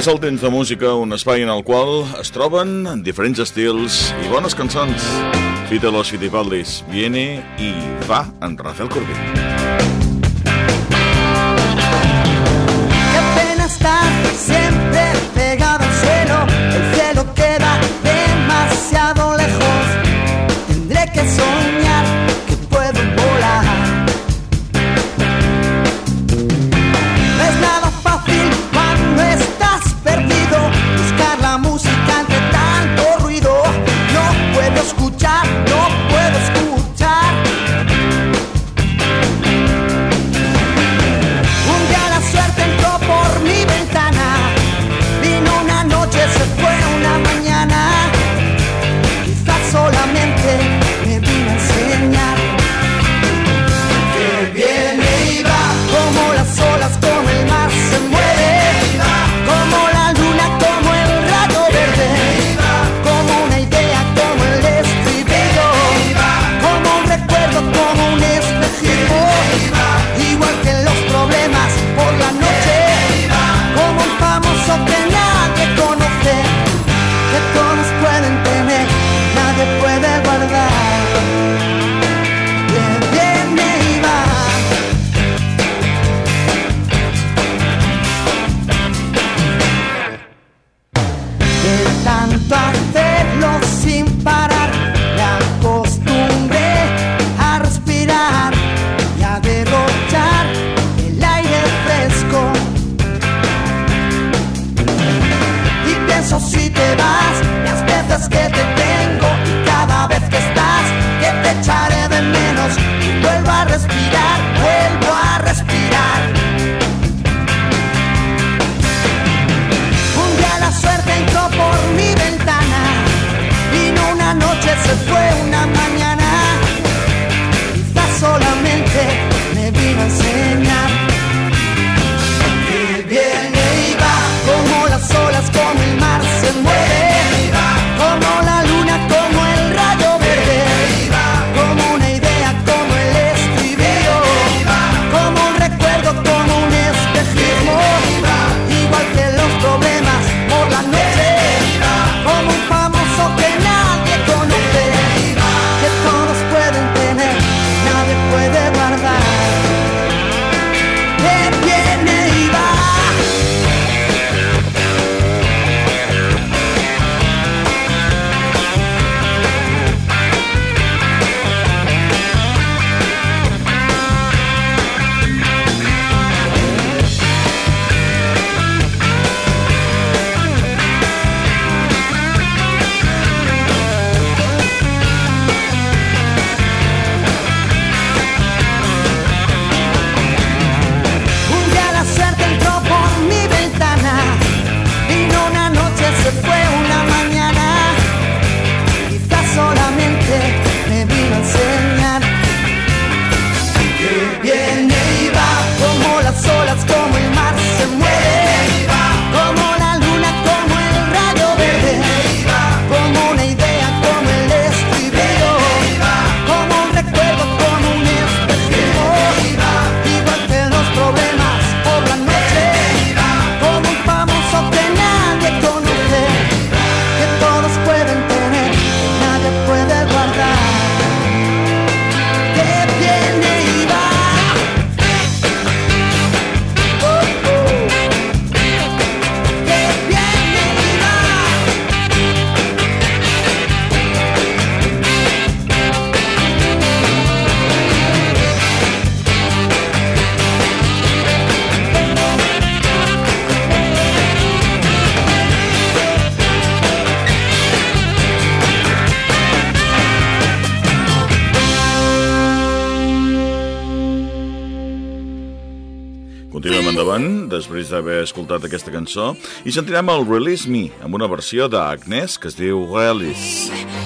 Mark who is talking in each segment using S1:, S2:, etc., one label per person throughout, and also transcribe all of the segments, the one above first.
S1: És el temps de música, un espai en el qual es troben diferents estils i bones cançons. Fita los Fitipaldis, viene i va en Rafael Corbí.
S2: Que pena estar sempre
S1: Continuem endavant, després d'haver escoltat aquesta cançó, i sentirem el Release Me, amb una versió d'Agnès que es diu Release.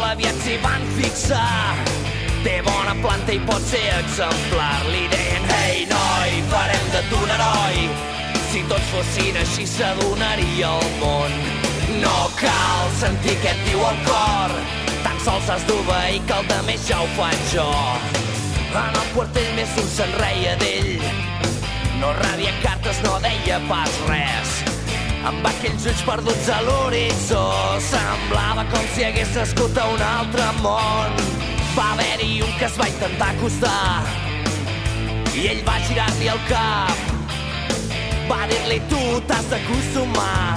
S3: Molt aviat s'hi van fixar. Té bona planta i pot ser exemplar. Li deien, hey noi, farem de tu un heroi. Si tots fossin així s'adonaria el món. No cal sentir què et diu el cor. Tan sols has d'obeir que el de més ja ho faig jo. En el quartell més un se'n reia d'ell. No rebia cartes, no deia pas res. Amb aquells ulls perduts a l'horitzó Semblava com si hagués nascut a un altre món. Va haver-hi un que es va intentar acostar I ell va girar-li el cap. Va dir-li tu t'has d'acostumar.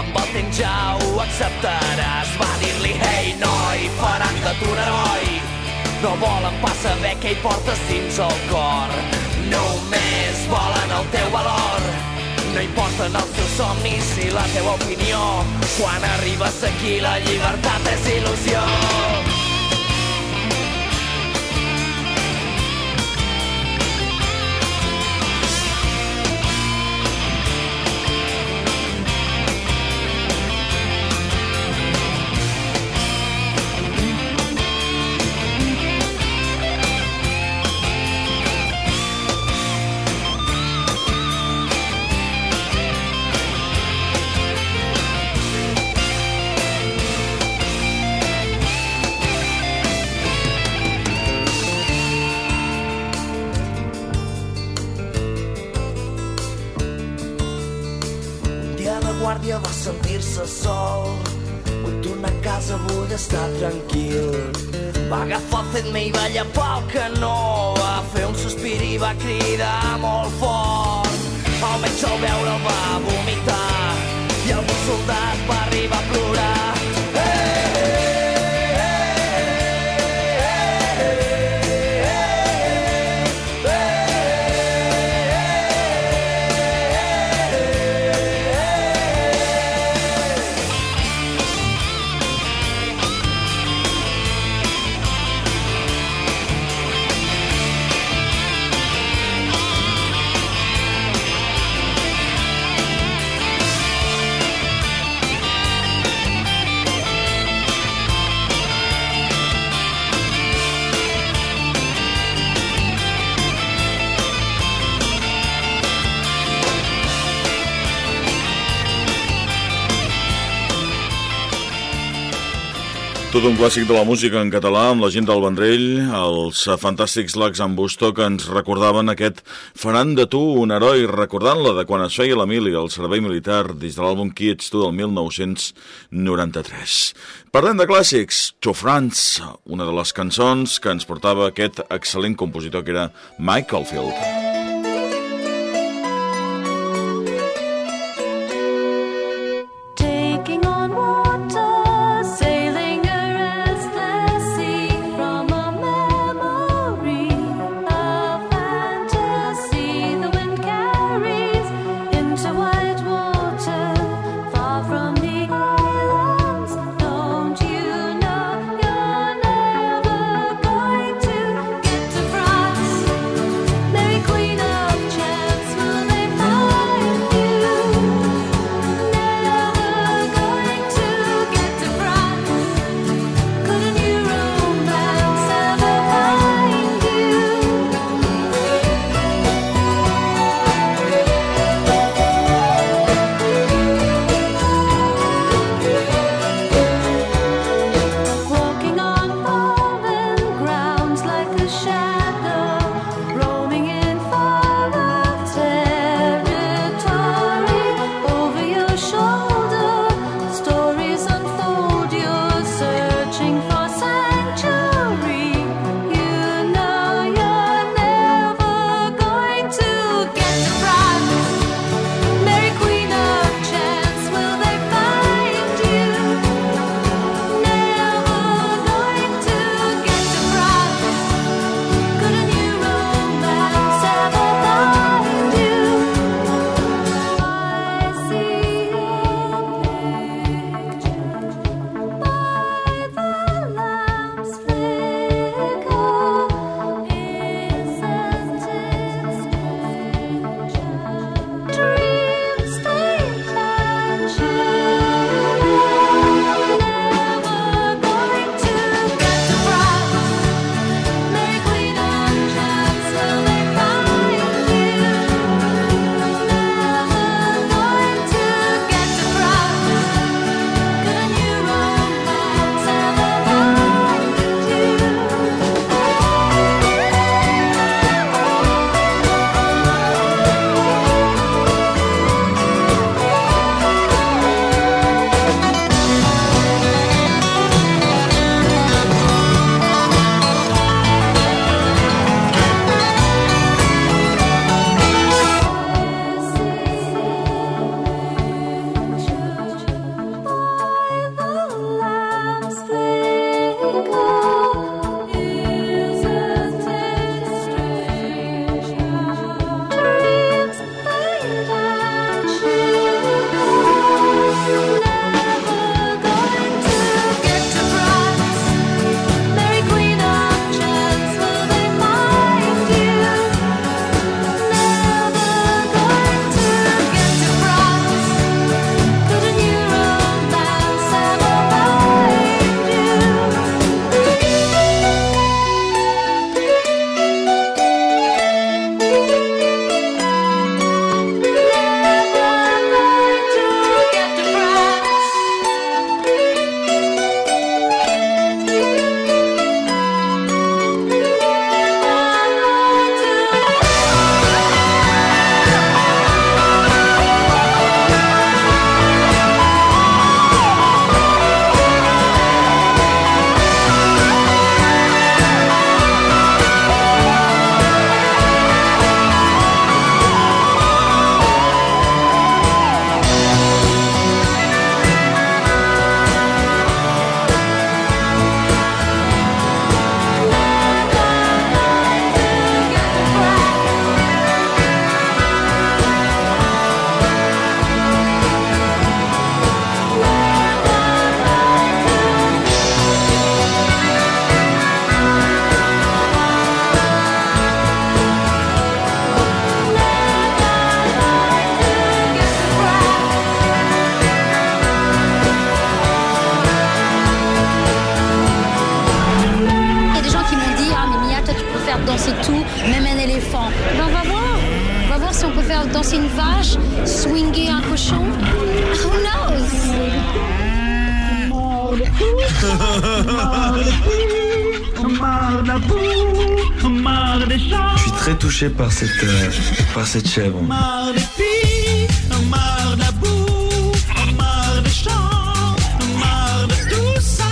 S3: Amb el temps ja ho acceptaràs. Va dir-li, hey noi, faran de tu un heroi. No volen pas saber què hi portes dins el cor. Només volen el teu valor no importen els teus somnis ni la teva opinió. Quan arribes aquí la llibertat és il·lusió. Va llapar el canó. Va fer un sospir i va cridar molt fort. El metge al veure el va vomitar i algun soldat va arribar a plorar.
S1: Tot un clàssic de la música en català amb la gent del Vendrell, els fantàstics Lacs en Busto que ens recordaven aquest Faran de tu un heroi, recordant-la de quan es feia la mili al servei militar des de l'àlbum Qui ets tu del 1993. Parlem de clàssics, To France, una de les cançons que ens portava aquest excel·lent compositor que era Mike Caulfield.
S4: Très touché par cette, euh, par cette chèvre.
S5: marre des filles, marre de la boue, marre des marre de tout ça,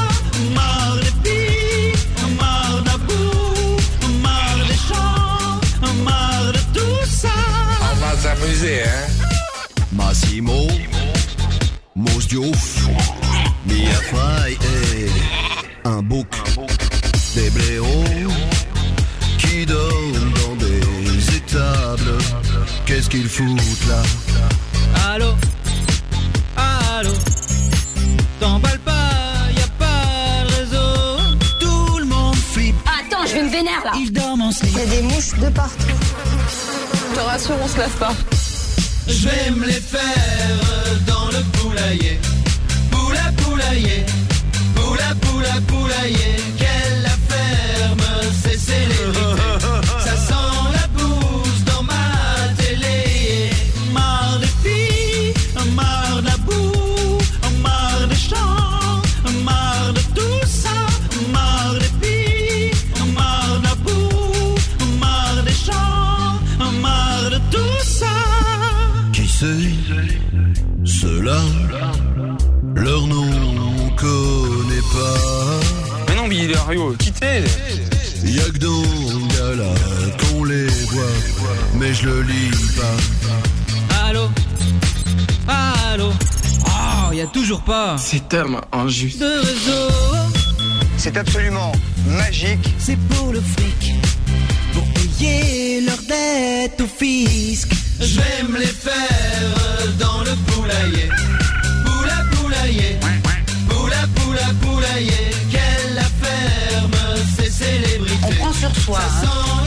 S5: marre des filles, marre de la boue, marre des chants, marre de tout ça.
S6: On va s'amuser, hein?
S7: Massimo, Mos Diouf, Mia et un bouc, des blaireaux qu'ils foutent là
S5: Allô, allô, t'emballes pas, y a pas de réseau. Tout le monde flippe,
S8: Attends, je vais me vénère là.
S5: ils dorment en slip.
S8: Il y a des mouches de partout.
S9: Je te rassure, on se lave pas.
S5: Je vais me les faire dans le poulailler. Poula poulailler, poula poula poulailler. Quelle la ferme, c'est célébrité. Ça sent
S6: Quittez
S7: Y'a que dans Gala qu'on les voit, mais je le lis pas.
S5: Allô? Allô? Oh, y a toujours pas
S6: Cet homme injuste.
S5: de réseau.
S10: C'est absolument magique.
S5: C'est pour le fric, pour payer leur dette au fisc. Je vais me les faire dans le poulailler.
S6: foi.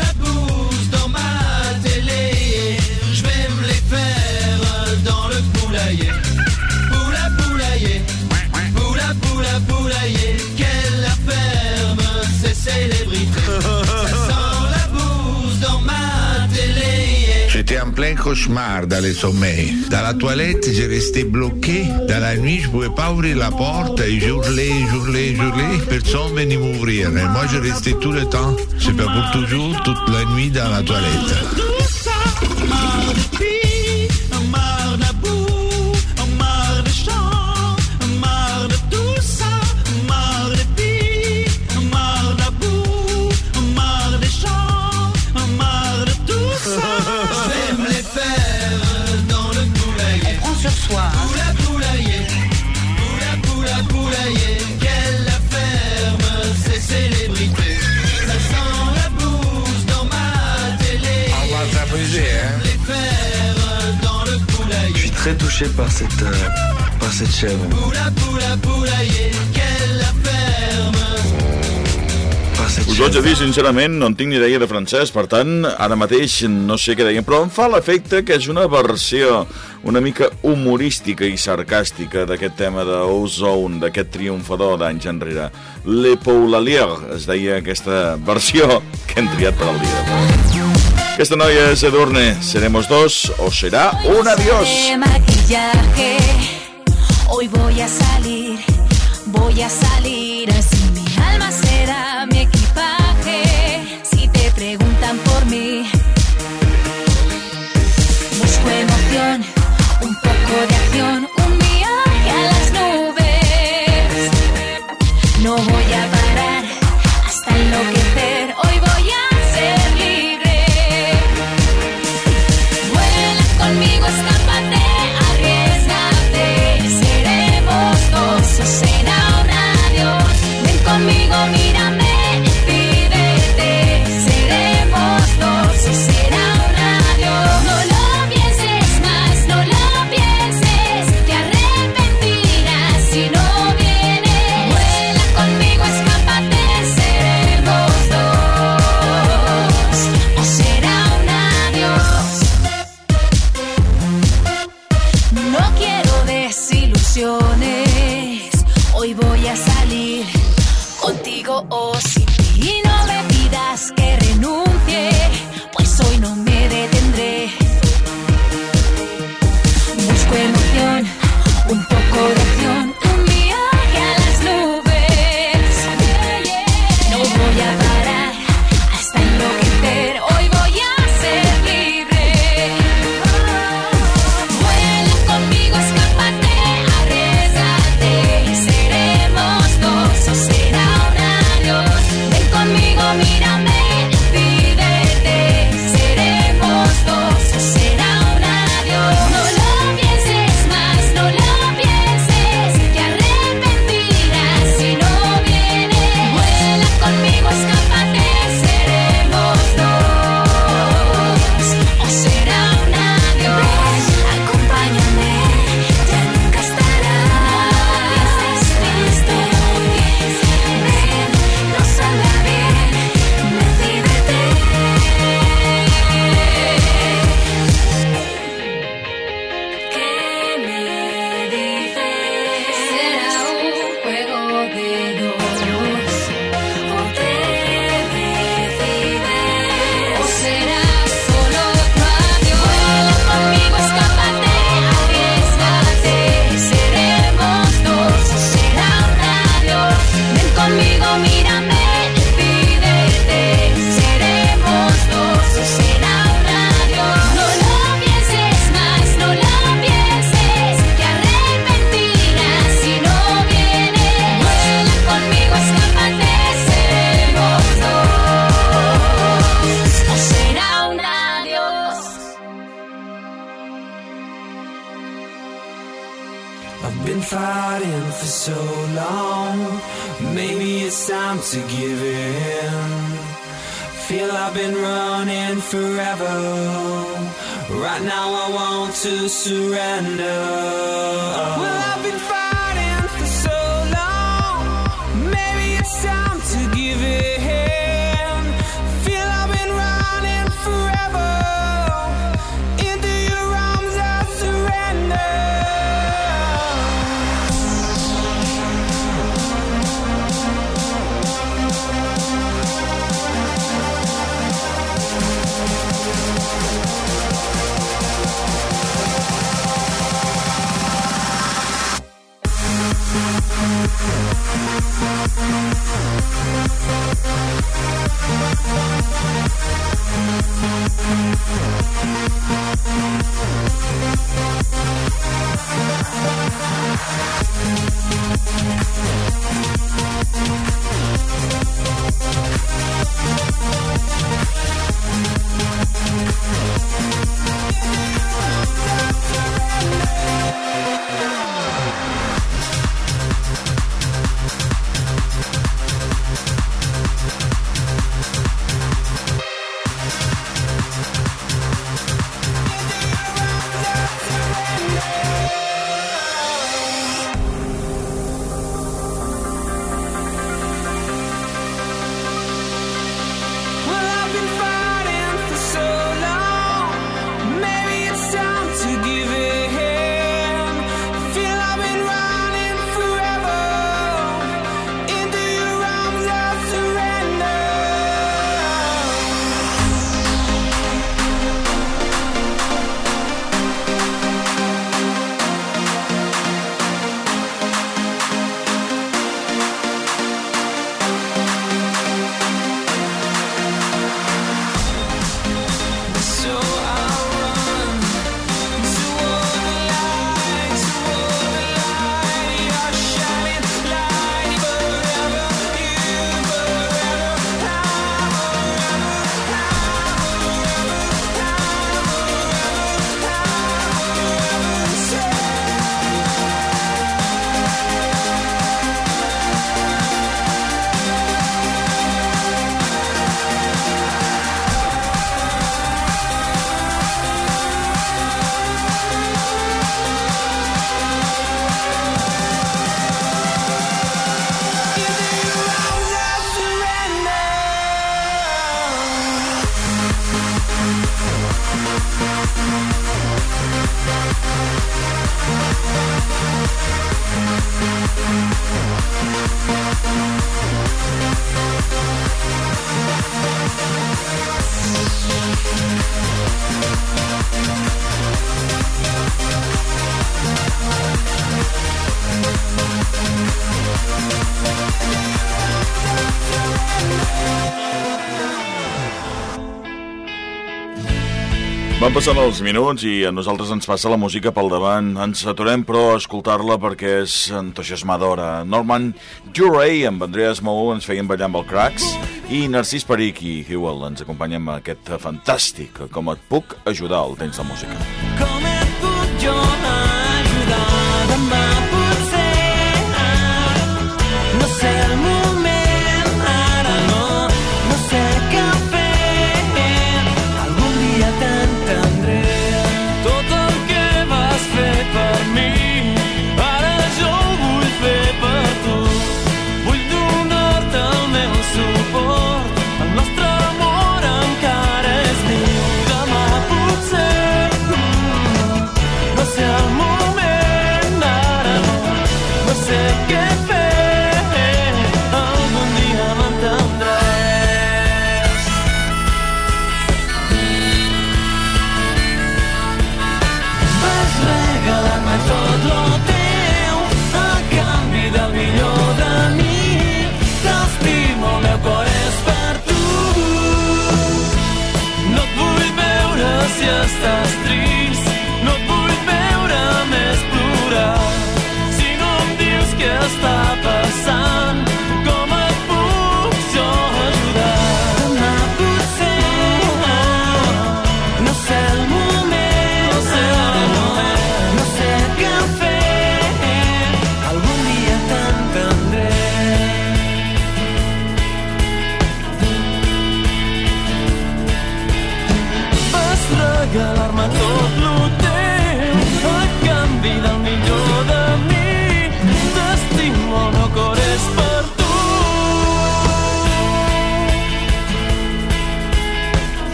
S6: Cauchemar dans les sommeils. Dans la toilette, j'ai resté bloqué. Dans la nuit, je pouvais pas ouvrir la porte. Et j'hurlais, j'hurlais, j'hurlais. Personne venait m'ouvrir. Moi, je restais tout le temps. C'est pas pour toujours, toute la nuit dans la toilette. S'amuser, hein
S4: Je suis très touché par cette, euh, par cette chèvre.
S5: Poula poula poulailler, quelle la ferme.
S4: Par cette
S1: Us ho haig de dir, sincerament, no en tinc ni idea de francès, per tant, ara mateix no sé què deien, però em fa l'efecte que és una versió una mica humorística i sarcàstica d'aquest tema de Ozone, d'aquest triomfador d'anys enrere. Le Poulalier, es deia aquesta versió que hem triat per al dia d'avui. Aquesta noia és Edurne, seremos dos o serà un adiós.
S11: Hoy voy a salir, voy a salir así. Mi alma será mi equipaje. Si te preguntan por mí, busco emoción, un poco de acción,
S5: I've been fighting for so long. Maybe it's time to give in. Feel I've been running forever. Right now I want to surrender. Well, I've been fighting.
S1: Van passant els minuts i a nosaltres ens passa la música pel davant. Ens aturem, però, a escoltar-la perquè és entusiasmadora. Norman Duray amb Andreas Mou ens feien ballar amb el Cracks i Narcís Peric i Hewell ens acompanyen amb aquest fantàstic Com et puc ajudar al temps de música.
S5: Com